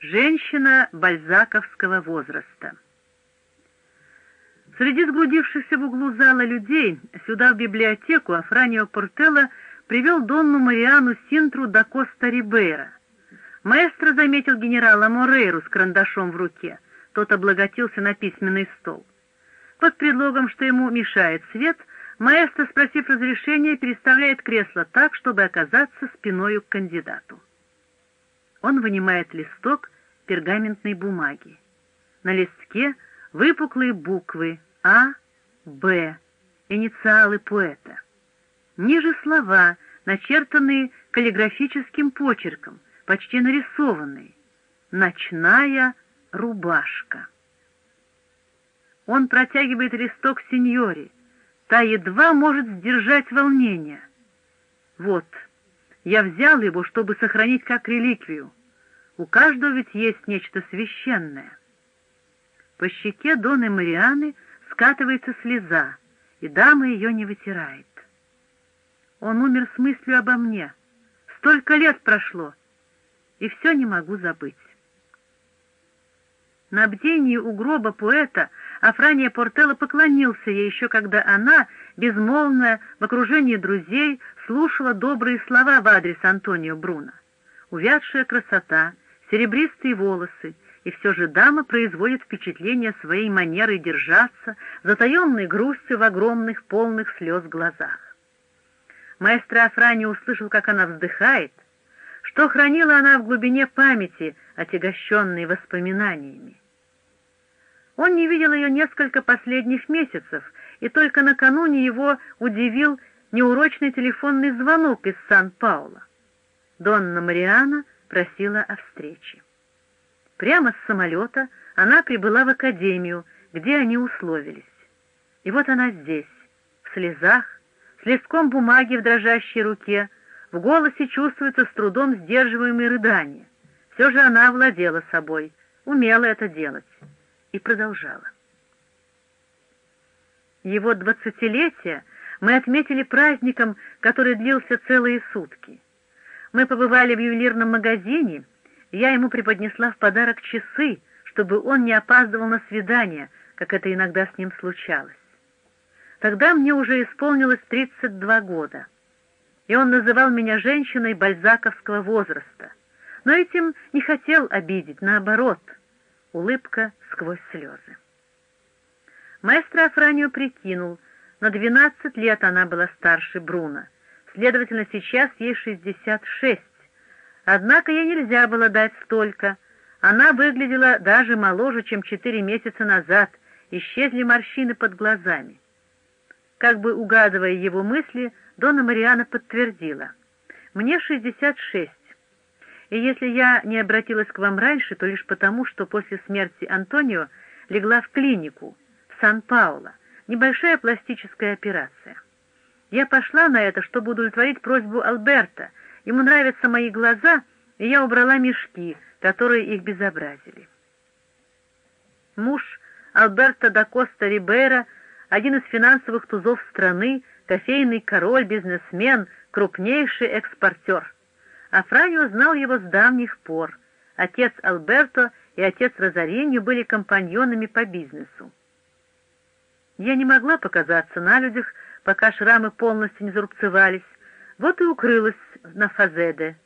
Женщина бальзаковского возраста. Среди сгрудившихся в углу зала людей сюда в библиотеку Афранио Портелло привел Донну Мариану Синтру да Коста Рибейра. Маэстро заметил генерала Морейру с карандашом в руке. Тот облаготился на письменный стол. Под предлогом, что ему мешает свет, маэстро, спросив разрешения, переставляет кресло так, чтобы оказаться спиною к кандидату. Он вынимает листок пергаментной бумаги. На листке выпуклые буквы А, Б, инициалы поэта. Ниже слова, начертанные каллиграфическим почерком, почти нарисованные. «Ночная рубашка». Он протягивает листок сеньоре. Та едва может сдержать волнение. Вот, я взял его, чтобы сохранить как реликвию. У каждого ведь есть нечто священное. По щеке Доны Марианы скатывается слеза, и дама ее не вытирает. Он умер с мыслью обо мне. Столько лет прошло, и все не могу забыть. На бдении у гроба поэта Афрания Портелло поклонился ей еще когда она, безмолвная, в окружении друзей, слушала добрые слова в адрес Антонио Бруно. Увядшая красота, серебристые волосы, и все же дама производит впечатление своей манерой держаться, затаенной грустью в огромных, полных слез глазах. Маэстро Афрани услышал, как она вздыхает, что хранила она в глубине памяти, отягощенной воспоминаниями. Он не видел ее несколько последних месяцев, и только накануне его удивил неурочный телефонный звонок из Сан-Пауло. Донна Мариана просила о встрече. Прямо с самолета она прибыла в академию, где они условились. И вот она здесь, в слезах, с листком бумаги в дрожащей руке, в голосе чувствуется с трудом сдерживаемые рыдания. Все же она овладела собой, умела это делать, и продолжала. Его двадцатилетие мы отметили праздником, который длился целые сутки. Мы побывали в ювелирном магазине, я ему преподнесла в подарок часы, чтобы он не опаздывал на свидание, как это иногда с ним случалось. Тогда мне уже исполнилось 32 года, и он называл меня женщиной бальзаковского возраста, но этим не хотел обидеть, наоборот, улыбка сквозь слезы. Маэстро Афранио прикинул, на 12 лет она была старше Бруно, следовательно, сейчас ей 66. Однако ей нельзя было дать столько. Она выглядела даже моложе, чем четыре месяца назад, исчезли морщины под глазами. Как бы угадывая его мысли, Дона Мариана подтвердила. «Мне 66, и если я не обратилась к вам раньше, то лишь потому, что после смерти Антонио легла в клинику Сан-Пауло, небольшая пластическая операция. Я пошла на это, чтобы удовлетворить просьбу Альберта. Ему нравятся мои глаза, и я убрала мешки, которые их безобразили. Муж Альберта да Коста Рибера — один из финансовых тузов страны, кофейный король, бизнесмен, крупнейший экспортер. Афранио знал его с давних пор. Отец Альберто и отец Розариньо были компаньонами по бизнесу. Я не могла показаться на людях, пока шрамы полностью не зарубцевались, вот и укрылась на Фазеде,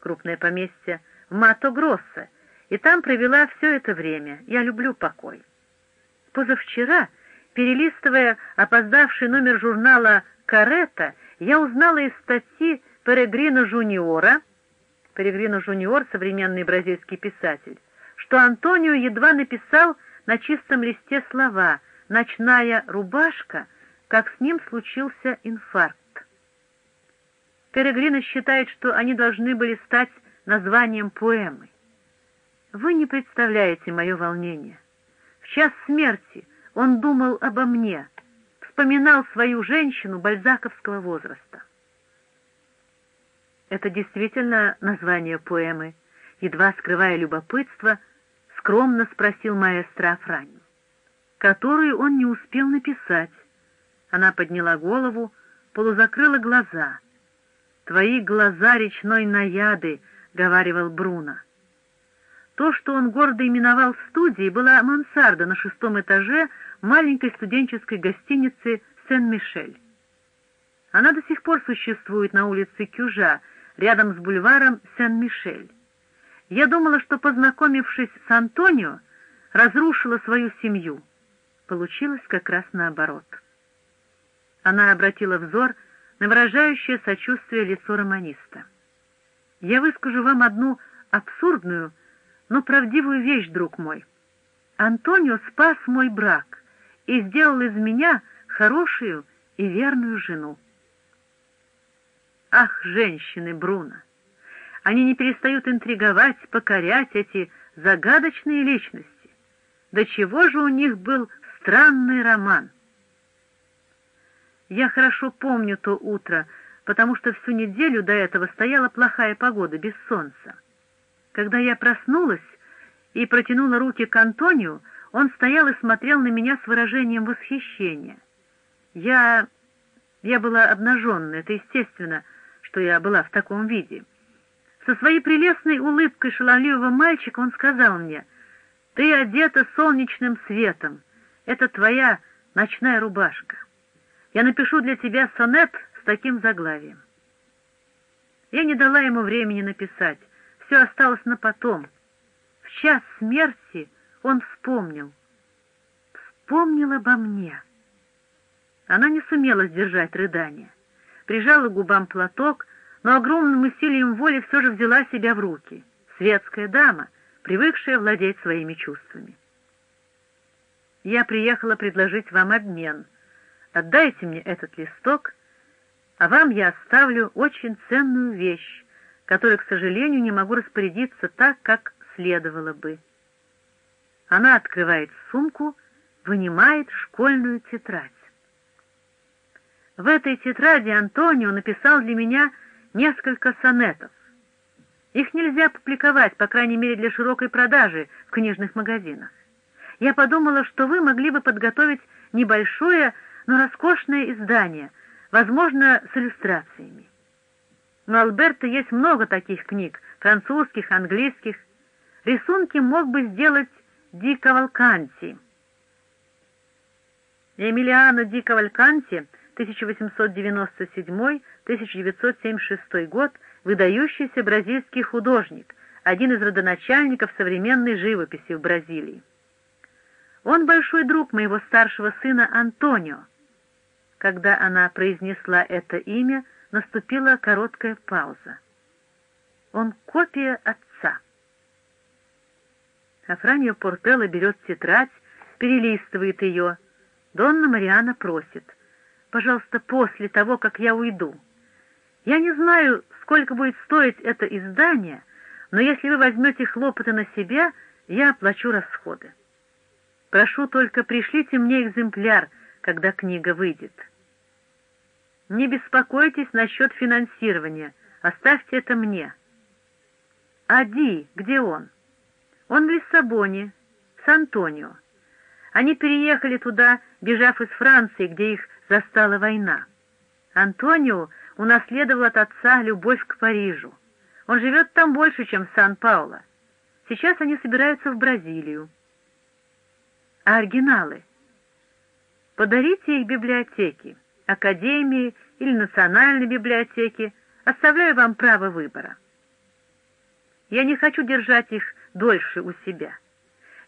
крупное поместье, в Мато-Гроссе, и там провела все это время. Я люблю покой. Позавчера Перелистывая опоздавший номер журнала «Карета», я узнала из статьи Перегрино Жуниора, Перегрино Жуниор, современный бразильский писатель, что Антонио едва написал на чистом листе слова «ночная рубашка», как с ним случился инфаркт. Перегрино считает, что они должны были стать названием поэмы. Вы не представляете мое волнение. В час смерти он думал обо мне, вспоминал свою женщину бальзаковского возраста. Это действительно название поэмы, едва скрывая любопытство, скромно спросил маэстро Афрани, которую он не успел написать. Она подняла голову, полузакрыла глаза. «Твои глаза речной наяды», — говаривал Бруно. То, что он гордо именовал студией, была мансарда на шестом этаже маленькой студенческой гостиницы «Сен-Мишель». Она до сих пор существует на улице Кюжа, рядом с бульваром Сен-Мишель. Я думала, что, познакомившись с Антонио, разрушила свою семью. Получилось как раз наоборот. Она обратила взор на выражающее сочувствие лицо романиста. «Я выскажу вам одну абсурдную, но правдивую вещь, друг мой. Антонио спас мой брак и сделал из меня хорошую и верную жену. Ах, женщины Бруно! Они не перестают интриговать, покорять эти загадочные личности. До чего же у них был странный роман? Я хорошо помню то утро, потому что всю неделю до этого стояла плохая погода, без солнца. Когда я проснулась и протянула руки к Антонию, он стоял и смотрел на меня с выражением восхищения. Я... я была обнаженная, это естественно, что я была в таком виде. Со своей прелестной улыбкой шаловливого мальчика он сказал мне, «Ты одета солнечным светом, это твоя ночная рубашка». Я напишу для тебя сонет с таким заглавием. Я не дала ему времени написать, все осталось на потом. В час смерти он вспомнил. Вспомнил обо мне. Она не сумела сдержать рыдание. Прижала к губам платок, но огромным усилием воли все же взяла себя в руки. Светская дама, привыкшая владеть своими чувствами. Я приехала предложить вам обмен — Отдайте мне этот листок, а вам я оставлю очень ценную вещь, которой, к сожалению, не могу распорядиться так, как следовало бы. Она открывает сумку, вынимает школьную тетрадь. В этой тетради Антонио написал для меня несколько сонетов. Их нельзя публиковать, по крайней мере, для широкой продажи в книжных магазинах. Я подумала, что вы могли бы подготовить небольшое но роскошное издание, возможно, с иллюстрациями. У Альберта есть много таких книг, французских, английских. Рисунки мог бы сделать Ди Кавалканти. Эмилиано Ди Кавалканти, 1897-1976 год, выдающийся бразильский художник, один из родоначальников современной живописи в Бразилии. Он большой друг моего старшего сына Антонио, когда она произнесла это имя, наступила короткая пауза. Он копия отца. Афраньо Портелло берет тетрадь, перелистывает ее. Донна Мариана просит, «Пожалуйста, после того, как я уйду. Я не знаю, сколько будет стоить это издание, но если вы возьмете хлопоты на себя, я оплачу расходы. Прошу только пришлите мне экземпляр, когда книга выйдет». Не беспокойтесь насчет финансирования, оставьте это мне. А Ди, где он? Он в Лиссабоне, с Антонио. Они переехали туда, бежав из Франции, где их застала война. Антонио унаследовал от отца любовь к Парижу. Он живет там больше, чем в Сан-Пауло. Сейчас они собираются в Бразилию. А оригиналы? Подарите их библиотеке академии или национальной библиотеки, оставляю вам право выбора. Я не хочу держать их дольше у себя.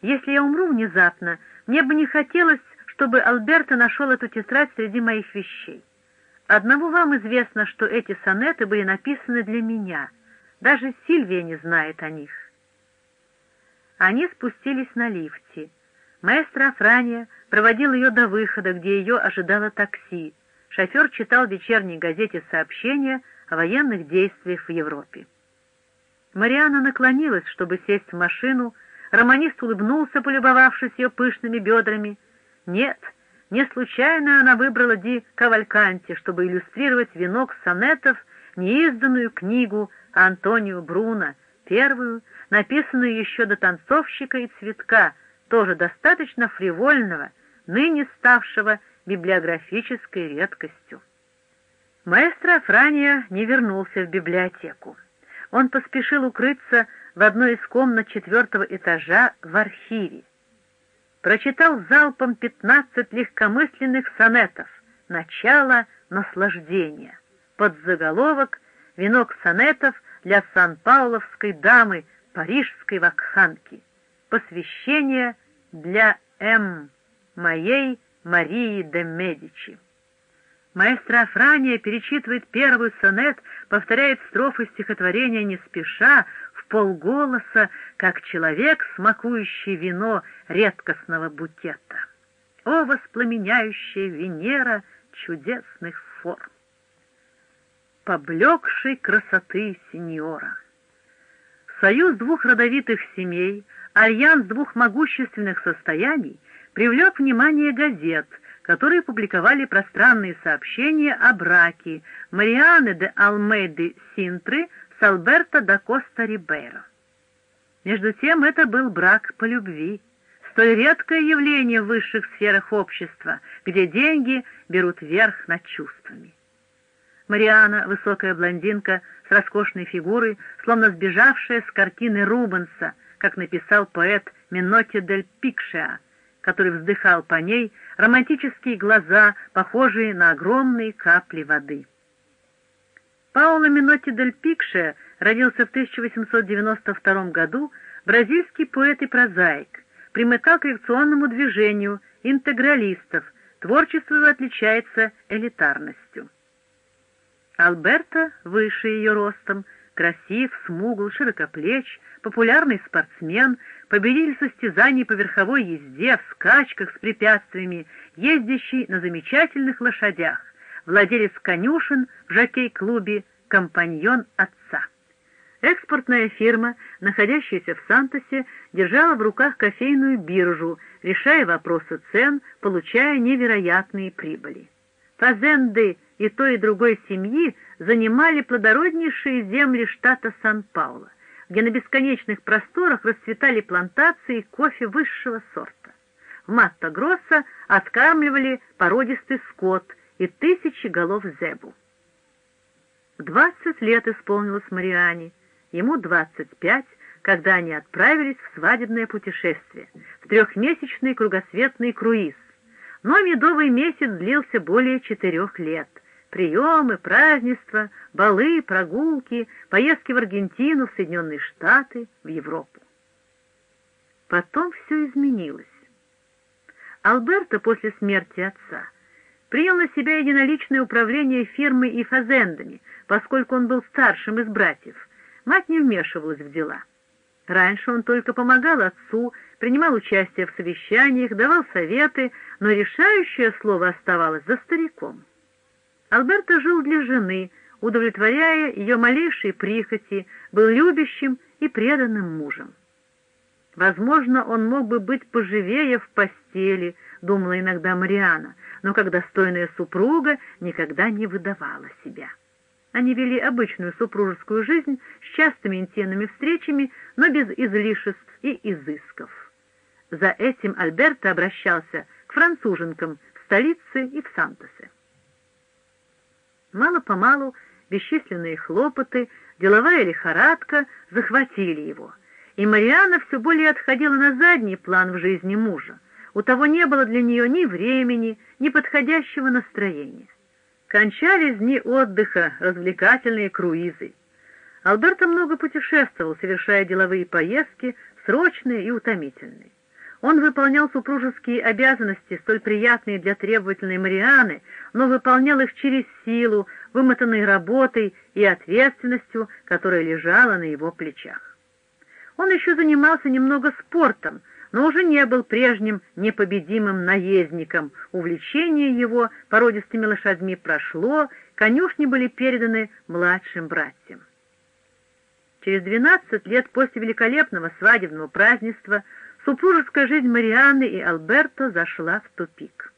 Если я умру внезапно, мне бы не хотелось, чтобы Альберто нашел эту тетрадь среди моих вещей. Одному вам известно, что эти сонеты были написаны для меня. Даже Сильвия не знает о них. Они спустились на лифте. Маэстро Афрания проводил ее до выхода, где ее ожидало такси, шофер читал в вечерней газете сообщения о военных действиях в Европе. Мариана наклонилась, чтобы сесть в машину, романист улыбнулся, полюбовавшись ее пышными бедрами. Нет, не случайно она выбрала Ди Кавальканти, чтобы иллюстрировать венок сонетов, неизданную книгу Антонио Бруно, первую, написанную еще до танцовщика и цветка, тоже достаточно фривольного, ныне ставшего библиографической редкостью. Маэстро Афрания не вернулся в библиотеку. Он поспешил укрыться в одной из комнат четвертого этажа в архиве. Прочитал залпом пятнадцать легкомысленных сонетов «Начало наслаждения» под заголовок «Венок сонетов для сан-пауловской дамы, парижской вакханки. Посвящение для М. моей Марии де Медичи». Маэстро Афрания перечитывает первый сонет, повторяет строфы стихотворения не спеша, в полголоса, как человек, смакующий вино редкостного букета. О, воспламеняющая Венера чудесных форм! Поблекшей красоты сеньора! Союз двух родовитых семей, альянс двух могущественных состояний привлек внимание газет — которые публиковали пространные сообщения о браке Марианы де Алмейды Синтры с Альберто да Коста Рибейро. Между тем это был брак по любви, столь редкое явление в высших сферах общества, где деньги берут верх над чувствами. Мариана, высокая блондинка с роскошной фигурой, словно сбежавшая с картины Рубенса, как написал поэт Миноти дель Пикшеа, который вздыхал по ней, романтические глаза, похожие на огромные капли воды. Паоло Минотти дель Пикше родился в 1892 году, бразильский поэт и прозаик, примыкал к реакционному движению интегралистов, творчество отличается элитарностью. Альберта выше ее ростом, красив, смугл, широкоплеч, популярный спортсмен, победитель состязаний по верховой езде, в скачках с препятствиями, ездящий на замечательных лошадях, владелец конюшен в жокей-клубе «Компаньон отца». Экспортная фирма, находящаяся в Сантосе, держала в руках кофейную биржу, решая вопросы цен, получая невероятные прибыли. Фазенды и той и другой семьи занимали плодороднейшие земли штата Сан-Пауло где на бесконечных просторах расцветали плантации кофе высшего сорта. В Матто-Гросса откармливали породистый скот и тысячи голов зебу. Двадцать лет исполнилось Мариане, ему двадцать пять, когда они отправились в свадебное путешествие, в трехмесячный кругосветный круиз. Но медовый месяц длился более четырех лет — приемы, празднества, балы, прогулки, поездки в Аргентину, в Соединенные Штаты, в Европу. Потом все изменилось. Альберто после смерти отца принял на себя единоличное управление фирмой и фазендами, поскольку он был старшим из братьев. Мать не вмешивалась в дела. Раньше он только помогал отцу, принимал участие в совещаниях, давал советы, но решающее слово оставалось за стариком. Альберто жил для жены, удовлетворяя ее малейшие прихоти, был любящим и преданным мужем. Возможно, он мог бы быть поживее в постели, думала иногда Мариана, но как достойная супруга никогда не выдавала себя. Они вели обычную супружескую жизнь с частыми интимными встречами, но без излишеств и изысков. За этим Альберто обращался к француженкам в столице и в Сантосе. Мало-помалу бесчисленные хлопоты, деловая лихорадка захватили его, и Мариана все более отходила на задний план в жизни мужа. У того не было для нее ни времени, ни подходящего настроения. Кончались дни отдыха, развлекательные круизы. Алберто много путешествовал, совершая деловые поездки, срочные и утомительные. Он выполнял супружеские обязанности, столь приятные для требовательной Марианы, но выполнял их через силу, вымотанной работой и ответственностью, которая лежала на его плечах. Он еще занимался немного спортом, но уже не был прежним непобедимым наездником. Увлечение его породистыми лошадьми прошло, конюшни были переданы младшим братьям. Через двенадцать лет после великолепного свадебного празднества Супружеская жизнь Марианны и Альберто зашла в тупик.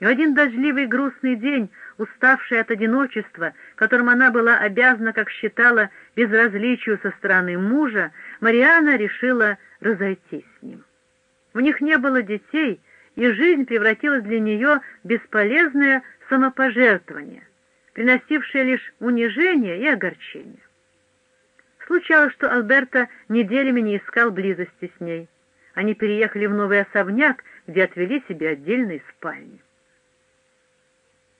И в один дождливый грустный день, уставшая от одиночества, которым она была обязана, как считала, безразличию со стороны мужа, Марианна решила разойтись с ним. У них не было детей, и жизнь превратилась для нее в бесполезное самопожертвование, приносившее лишь унижение и огорчение. Случалось, что Альберто неделями не искал близости с ней. Они переехали в новый особняк, где отвели себе отдельные спальни.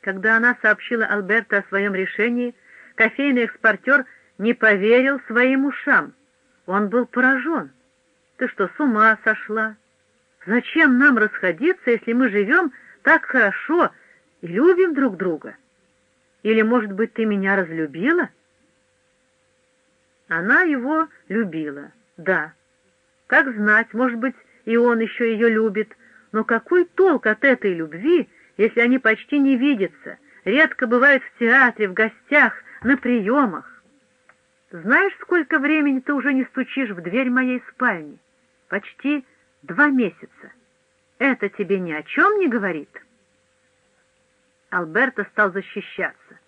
Когда она сообщила Альберто о своем решении, кофейный экспортер не поверил своим ушам. Он был поражен. «Ты что, с ума сошла? Зачем нам расходиться, если мы живем так хорошо и любим друг друга? Или, может быть, ты меня разлюбила?» Она его любила, да. Как знать, может быть, и он еще ее любит, но какой толк от этой любви, если они почти не видятся, редко бывают в театре, в гостях, на приемах? Знаешь, сколько времени ты уже не стучишь в дверь моей спальни? Почти два месяца. Это тебе ни о чем не говорит?» Альберто стал защищаться.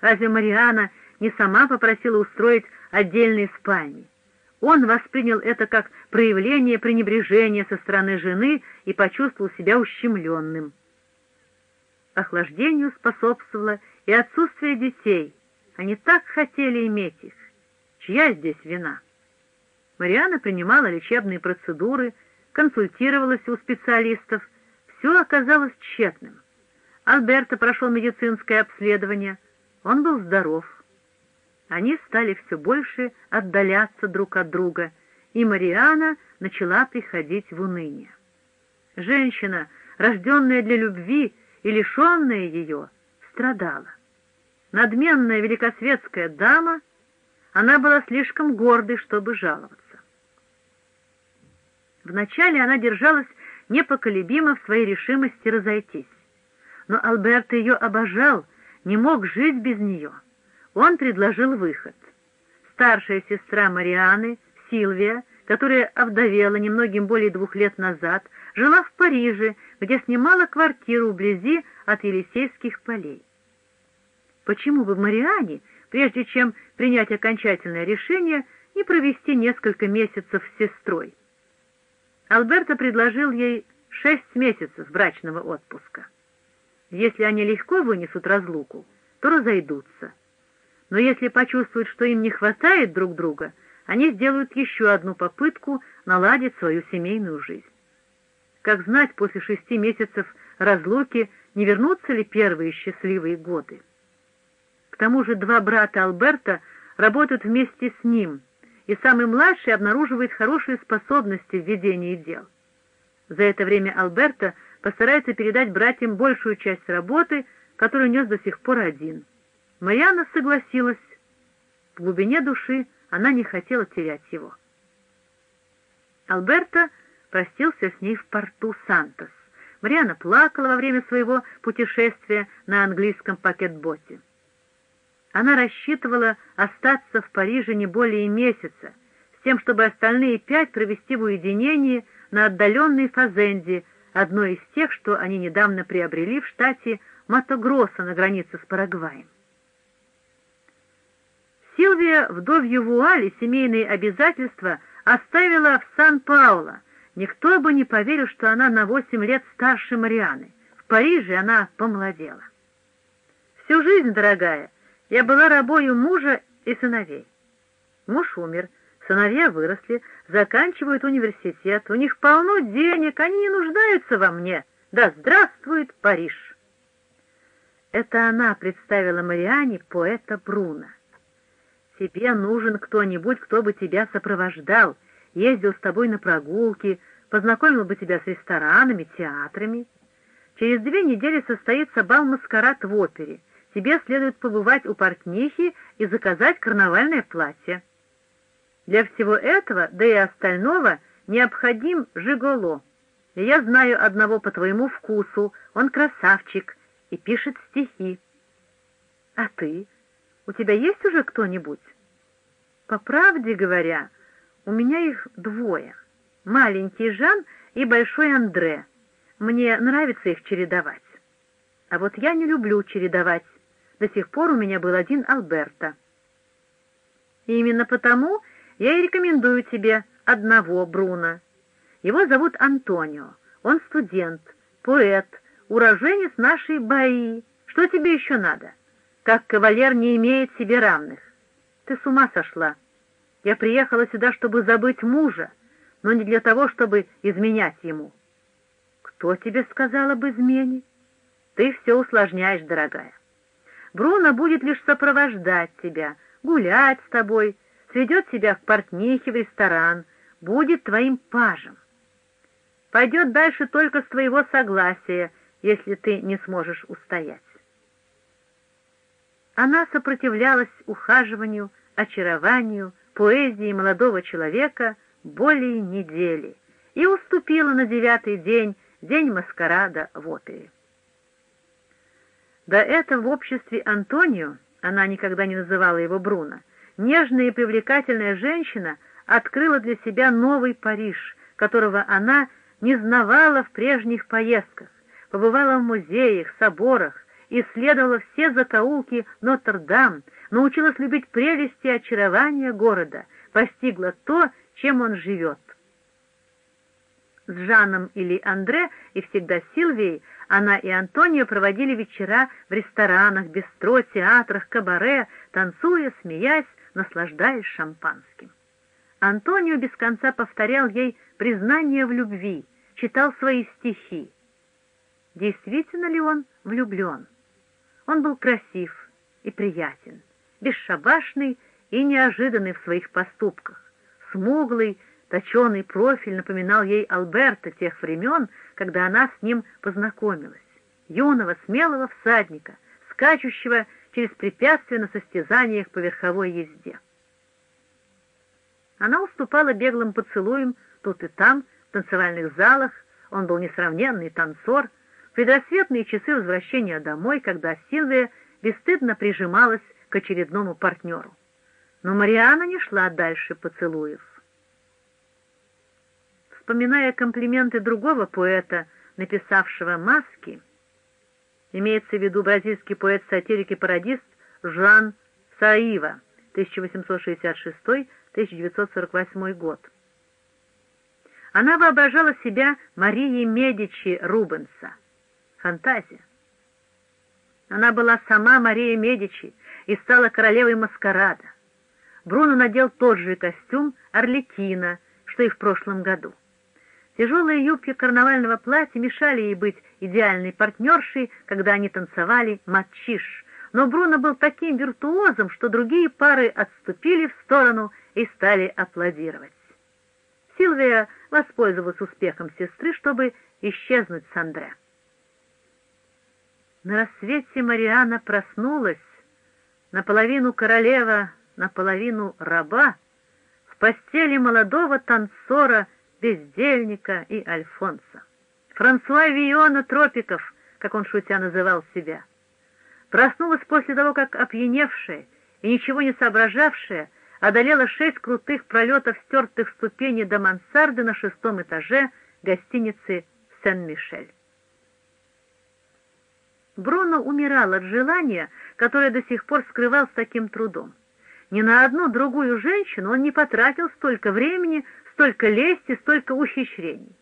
Разве Мариана не сама попросила устроить отдельные спальни? Он воспринял это как проявление пренебрежения со стороны жены и почувствовал себя ущемленным. Охлаждению способствовало и отсутствие детей. Они так хотели иметь их. Чья здесь вина? Мариана принимала лечебные процедуры, консультировалась у специалистов. Все оказалось тщетным. Альберто прошел медицинское обследование. Он был здоров. Они стали все больше отдаляться друг от друга, и Мариана начала приходить в уныние. Женщина, рожденная для любви и лишенная ее, страдала. Надменная великосветская дама, она была слишком гордой, чтобы жаловаться. Вначале она держалась непоколебимо в своей решимости разойтись. Но Альберто ее обожал, не мог жить без нее — он предложил выход. Старшая сестра Марианы, Сильвия, которая овдовела немногим более двух лет назад, жила в Париже, где снимала квартиру вблизи от Елисейских полей. Почему бы Мариане, прежде чем принять окончательное решение, не провести несколько месяцев с сестрой? Альберто предложил ей шесть месяцев брачного отпуска. Если они легко вынесут разлуку, то разойдутся но если почувствуют, что им не хватает друг друга, они сделают еще одну попытку наладить свою семейную жизнь. Как знать после шести месяцев разлуки, не вернутся ли первые счастливые годы? К тому же два брата Алберта работают вместе с ним, и самый младший обнаруживает хорошие способности в ведении дел. За это время Алберта постарается передать братьям большую часть работы, которую нес до сих пор один — Мариана согласилась. В глубине души она не хотела терять его. Альберто простился с ней в порту Сантос. Мариана плакала во время своего путешествия на английском пакетботе. Она рассчитывала остаться в Париже не более месяца, с тем, чтобы остальные пять провести в уединении на отдаленной Фазенде, одной из тех, что они недавно приобрели в штате Матогросса на границе с Парагваем. Сильвия вдовью вуали семейные обязательства оставила в Сан-Пауло. Никто бы не поверил, что она на восемь лет старше Марианы. В Париже она помолодела. Всю жизнь, дорогая, я была рабою мужа и сыновей. Муж умер, сыновья выросли, заканчивают университет, у них полно денег, они не нуждаются во мне. Да здравствует Париж! Это она представила Мариане поэта Бруно. Тебе нужен кто-нибудь, кто бы тебя сопровождал, ездил с тобой на прогулки, познакомил бы тебя с ресторанами, театрами. Через две недели состоится бал-маскарад в опере. Тебе следует побывать у портнихи и заказать карнавальное платье. Для всего этого, да и остального, необходим жиголо. Я знаю одного по твоему вкусу, он красавчик и пишет стихи. А ты? У тебя есть уже кто-нибудь? По правде говоря, у меня их двое. Маленький Жан и большой Андре. Мне нравится их чередовать. А вот я не люблю чередовать. До сих пор у меня был один Альберто. И именно потому я и рекомендую тебе одного Бруно. Его зовут Антонио. Он студент, поэт, уроженец нашей Баи. Что тебе еще надо? Как кавалер не имеет себе равных. Ты с ума сошла. Я приехала сюда, чтобы забыть мужа, но не для того, чтобы изменять ему. Кто тебе сказал об измене? Ты все усложняешь, дорогая. Бруно будет лишь сопровождать тебя, гулять с тобой, сведет тебя к портнихе в ресторан, будет твоим пажем. Пойдет дальше только с твоего согласия, если ты не сможешь устоять. Она сопротивлялась ухаживанию, очарованию, поэзии молодого человека более недели и уступила на девятый день, день маскарада в опере. До этого в обществе Антонио, она никогда не называла его Бруно, нежная и привлекательная женщина открыла для себя новый Париж, которого она не знавала в прежних поездках, побывала в музеях, соборах, исследовала все закоулки Нотр-Дам, научилась любить прелести и очарования города, постигла то, чем он живет. С Жаном или Андре и всегда Сильвией она и Антонио проводили вечера в ресторанах, бистро, театрах, кабаре, танцуя, смеясь, наслаждаясь шампанским. Антонио без конца повторял ей признание в любви, читал свои стихи. Действительно ли он влюблен? Он был красив и приятен, бесшабашный и неожиданный в своих поступках, смуглый, точеный профиль напоминал ей Алберта тех времен, когда она с ним познакомилась, юного, смелого всадника, скачущего через препятствия на состязаниях по верховой езде. Она уступала беглым поцелуям тут и там, в танцевальных залах, он был несравненный танцор, предрассветные часы возвращения домой, когда Сильвия бесстыдно прижималась к очередному партнеру. Но Мариана не шла дальше поцелуев. Вспоминая комплименты другого поэта, написавшего «Маски», имеется в виду бразильский поэт-сатирик и пародист Жан Саива, 1866-1948 год. Она воображала себя Марией Медичи Рубенса, фантазия. Она была сама Мария Медичи и стала королевой маскарада. Бруно надел тот же костюм Орликина, что и в прошлом году. Тяжелые юбки карнавального платья мешали ей быть идеальной партнершей, когда они танцевали матчиш, но Бруно был таким виртуозом, что другие пары отступили в сторону и стали аплодировать. Сильвия воспользовалась успехом сестры, чтобы исчезнуть с Андре. На рассвете Мариана проснулась, наполовину королева, наполовину раба, в постели молодого танцора, бездельника и Альфонса. Франсуа Виона Тропиков, как он шутя называл себя. Проснулась после того, как опьяневшая и ничего не соображавшая одолела шесть крутых пролетов стертых ступеней до мансарды на шестом этаже гостиницы Сен-Мишель. Бруно умирал от желания, которое до сих пор скрывал с таким трудом. Ни на одну другую женщину он не потратил столько времени, столько лести, столько ухищрений.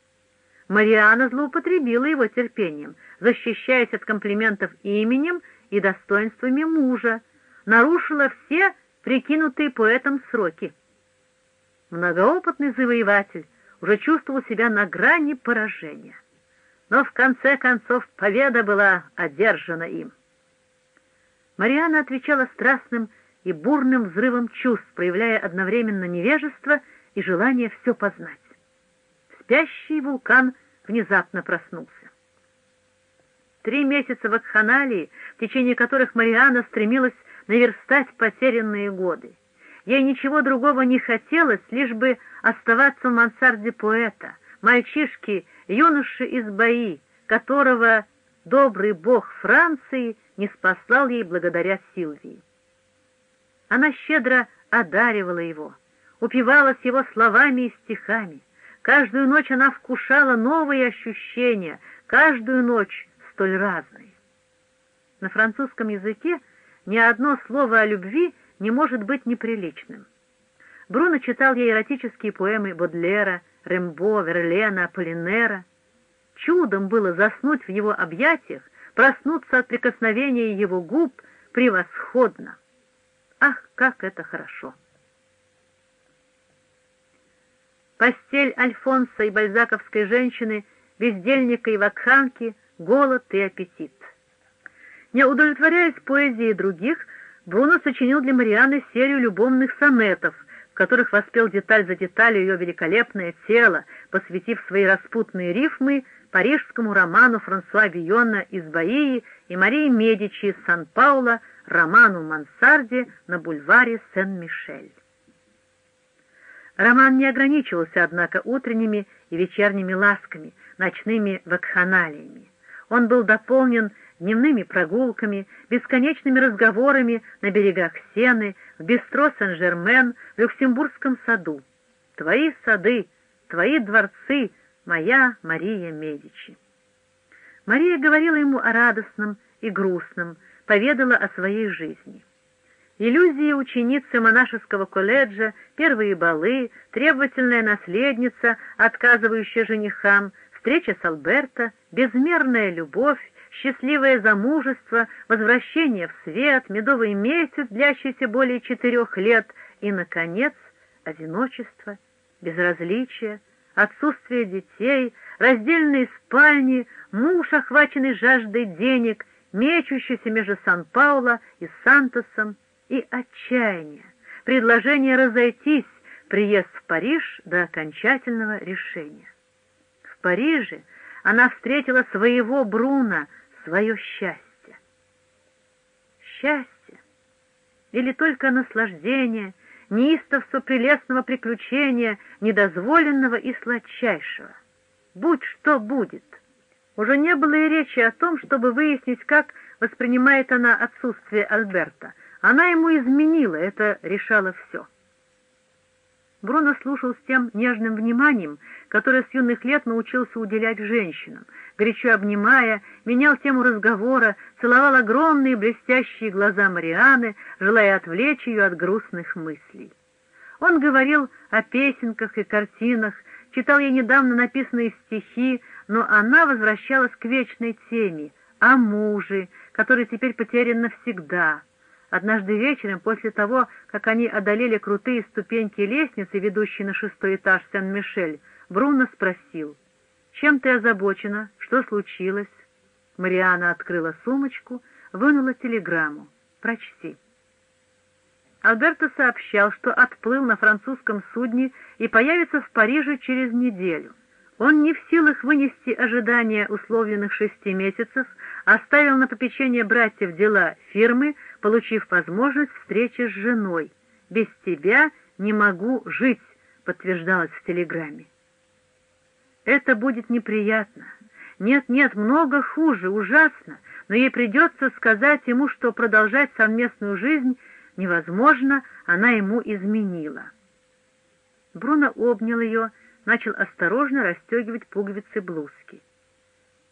Мариана злоупотребила его терпением, защищаясь от комплиментов именем и достоинствами мужа, нарушила все прикинутые поэтом сроки. Многоопытный завоеватель уже чувствовал себя на грани поражения но в конце концов победа была одержана им. Мариана отвечала страстным и бурным взрывом чувств, проявляя одновременно невежество и желание все познать. Спящий вулкан внезапно проснулся. Три месяца в Акханалии, в течение которых Мариана стремилась наверстать потерянные годы. Ей ничего другого не хотелось, лишь бы оставаться в мансарде поэта, мальчишки юноша из бои, которого добрый бог Франции не спаслал ей благодаря Сильвии. Она щедро одаривала его, упивалась его словами и стихами. Каждую ночь она вкушала новые ощущения, каждую ночь столь разные. На французском языке ни одно слово о любви не может быть неприличным. Бруно читал ей эротические поэмы Бодлера, Рембо, Верлена, Аполлинера. Чудом было заснуть в его объятиях, проснуться от прикосновения его губ превосходно. Ах, как это хорошо! постель Альфонса и бальзаковской женщины, бездельника и вакханки, голод и аппетит. Не удовлетворяясь поэзией других, Бруно сочинил для Марианы серию любовных сонетов, которых воспел деталь за деталью ее великолепное тело, посвятив свои распутные рифмы парижскому роману Франсуа Вийона из Баии и Марии Медичи из Сан-Паула, роману «Мансарде» на бульваре Сен-Мишель. Роман не ограничивался, однако, утренними и вечерними ласками, ночными вакханалиями. Он был дополнен дневными прогулками, бесконечными разговорами на берегах Сены, в бистро Сен-Жермен, в Люксембургском саду. Твои сады, твои дворцы, моя Мария Медичи. Мария говорила ему о радостном и грустном, поведала о своей жизни. Иллюзии ученицы монашеского колледжа, первые балы, требовательная наследница, отказывающая женихам, встреча с Альберто, безмерная любовь, счастливое замужество, возвращение в свет, медовый месяц, длящийся более четырех лет, и, наконец, одиночество, безразличие, отсутствие детей, раздельные спальни, муж, охваченный жаждой денег, мечущийся между Сан-Пауло и Сантосом, и отчаяние, предложение разойтись, приезд в Париж до окончательного решения. В Париже она встретила своего Бруна, свое счастье. Счастье или только наслаждение, неистовство прелестного приключения, недозволенного и сладчайшего. Будь что будет. Уже не было и речи о том, чтобы выяснить, как воспринимает она отсутствие Альберта. Она ему изменила, это решало все. Бруно слушал с тем нежным вниманием, которое с юных лет научился уделять женщинам, горячо обнимая, менял тему разговора, целовал огромные блестящие глаза Марианы, желая отвлечь ее от грустных мыслей. Он говорил о песенках и картинах, читал ей недавно написанные стихи, но она возвращалась к вечной теме — о муже, который теперь потерян навсегда — Однажды вечером, после того, как они одолели крутые ступеньки лестницы, ведущей на шестой этаж Сен-Мишель, Бруно спросил, «Чем ты озабочена? Что случилось?» Мариана открыла сумочку, вынула телеграмму. «Прочти». Альберто сообщал, что отплыл на французском судне и появится в Париже через неделю. Он не в силах вынести ожидания условленных шести месяцев, оставил на попечение братьев дела фирмы, получив возможность встречи с женой. «Без тебя не могу жить», — подтверждалось в телеграмме. «Это будет неприятно. Нет-нет, много хуже, ужасно, но ей придется сказать ему, что продолжать совместную жизнь невозможно, она ему изменила». Бруно обнял ее, начал осторожно расстегивать пуговицы блузки.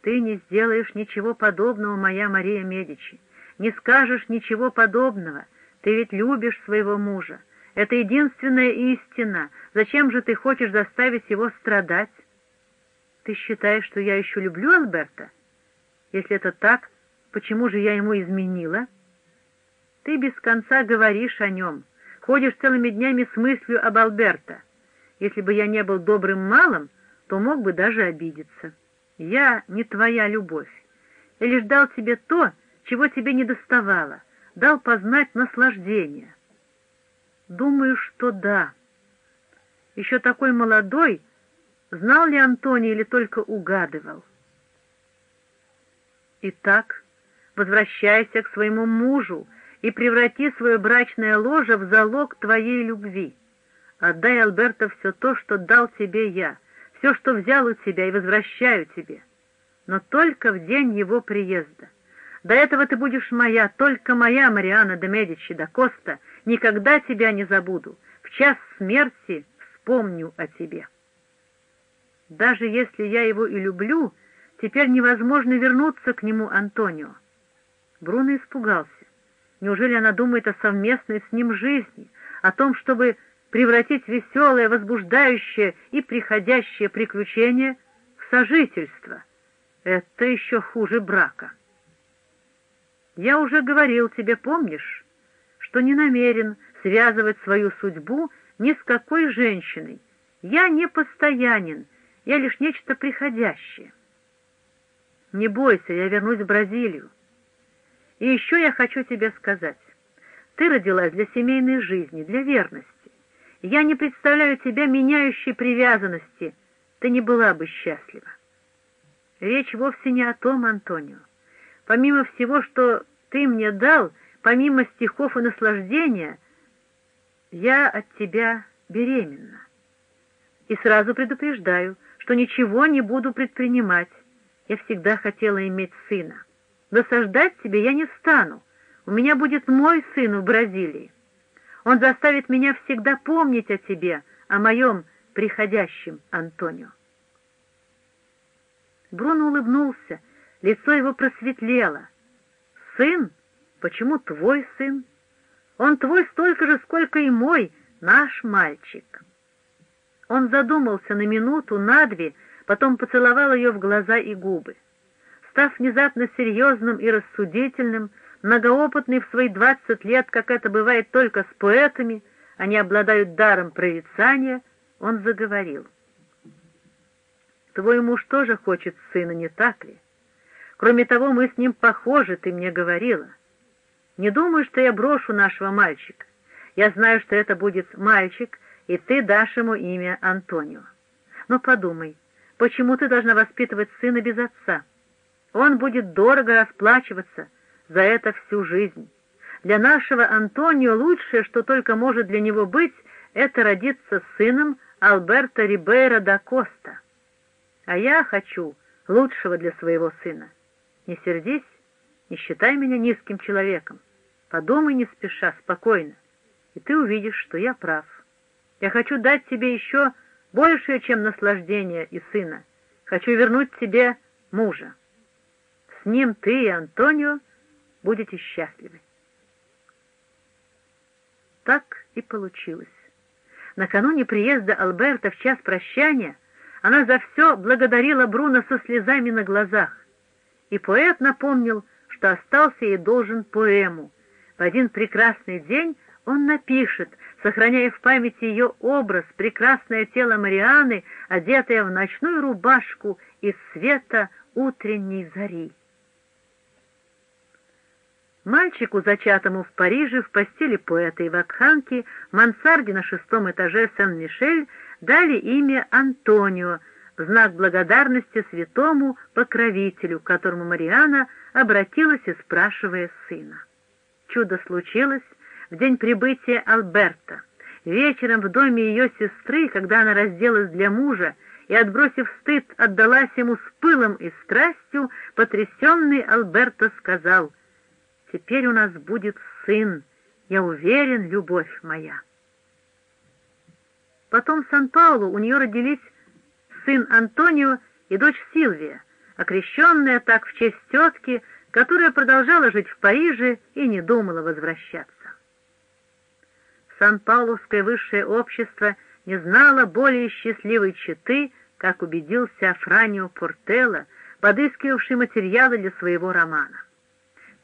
«Ты не сделаешь ничего подобного, моя Мария Медичи не скажешь ничего подобного. Ты ведь любишь своего мужа. Это единственная истина. Зачем же ты хочешь заставить его страдать? Ты считаешь, что я еще люблю Альберта? Если это так, почему же я ему изменила? Ты без конца говоришь о нем, ходишь целыми днями с мыслью об Альберта. Если бы я не был добрым малым, то мог бы даже обидеться. Я не твоя любовь. Я лишь дал тебе то, чего тебе не доставало, дал познать наслаждение. Думаю, что да. Еще такой молодой, знал ли Антоний или только угадывал? Итак, возвращайся к своему мужу и преврати свое брачное ложе в залог твоей любви. Отдай Альберто все то, что дал тебе я, все, что взял у тебя и возвращаю тебе, но только в день его приезда. До этого ты будешь моя, только моя, Мариана де Медичи да Коста. Никогда тебя не забуду. В час смерти вспомню о тебе. Даже если я его и люблю, теперь невозможно вернуться к нему, Антонио. Бруно испугался. Неужели она думает о совместной с ним жизни, о том, чтобы превратить веселое, возбуждающее и приходящее приключение в сожительство? Это еще хуже брака. Я уже говорил тебе, помнишь, что не намерен связывать свою судьбу ни с какой женщиной. Я не постоянен, я лишь нечто приходящее. Не бойся, я вернусь в Бразилию. И еще я хочу тебе сказать. Ты родилась для семейной жизни, для верности. Я не представляю тебя меняющей привязанности. Ты не была бы счастлива. Речь вовсе не о том, Антонио. Помимо всего, что ты мне дал, помимо стихов и наслаждения, я от тебя беременна. И сразу предупреждаю, что ничего не буду предпринимать. Я всегда хотела иметь сына. Досаждать тебе я не стану. У меня будет мой сын в Бразилии. Он заставит меня всегда помнить о тебе, о моем приходящем Антонио. Бруно улыбнулся, лицо его просветлело. «Сын? Почему твой сын? Он твой столько же, сколько и мой, наш мальчик». Он задумался на минуту, на две, потом поцеловал ее в глаза и губы. Став внезапно серьезным и рассудительным, многоопытный в свои двадцать лет, как это бывает только с поэтами, они обладают даром прорицания, он заговорил. «Твой муж тоже хочет сына, не так ли? Кроме того, мы с ним похожи, ты мне говорила. Не думаю, что я брошу нашего мальчика. Я знаю, что это будет мальчик, и ты дашь ему имя Антонио. Но подумай, почему ты должна воспитывать сына без отца? Он будет дорого расплачиваться за это всю жизнь. Для нашего Антонио лучшее, что только может для него быть, это родиться сыном Алберто Рибейра да Коста. А я хочу лучшего для своего сына. Не сердись, не считай меня низким человеком. Подумай не спеша, спокойно, и ты увидишь, что я прав. Я хочу дать тебе еще большее, чем наслаждение и сына. Хочу вернуть тебе мужа. С ним ты и Антонио будете счастливы. Так и получилось. Накануне приезда Алберта в час прощания она за все благодарила Бруно со слезами на глазах, и поэт напомнил, что остался ей должен поэму. В один прекрасный день он напишет, сохраняя в памяти ее образ, прекрасное тело Марианы, одетое в ночную рубашку из света утренней зари. Мальчику, зачатому в Париже, в постели поэта и вакханки, мансарде на шестом этаже Сен-Мишель, дали имя Антонио, в знак благодарности святому покровителю, к которому Мариана обратилась и спрашивая сына. Чудо случилось в день прибытия Альберта. Вечером в доме ее сестры, когда она разделась для мужа и, отбросив стыд, отдалась ему с пылом и страстью, потрясенный Альберто сказал, «Теперь у нас будет сын, я уверен, любовь моя». Потом в Сан-Паулу у нее родились сын Антонио и дочь Сильвия, окрещенная так в честь тетки, которая продолжала жить в Париже и не думала возвращаться. Сан-Пауловское высшее общество не знало более счастливой четы, как убедился Франио Портелло, подыскивавший материалы для своего романа.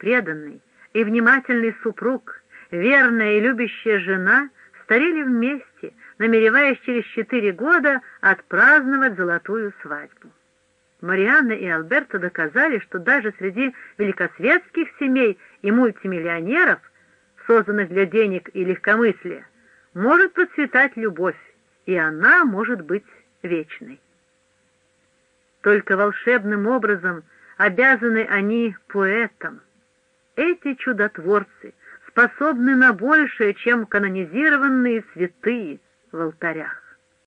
Преданный и внимательный супруг, верная и любящая жена старели вместе, намереваясь через четыре года отпраздновать золотую свадьбу. Марианна и Альберто доказали, что даже среди великосветских семей и мультимиллионеров созданных для денег и легкомыслия, может процветать любовь, и она может быть вечной. Только волшебным образом обязаны они поэтам. Эти чудотворцы способны на большее, чем канонизированные святые в алтарях.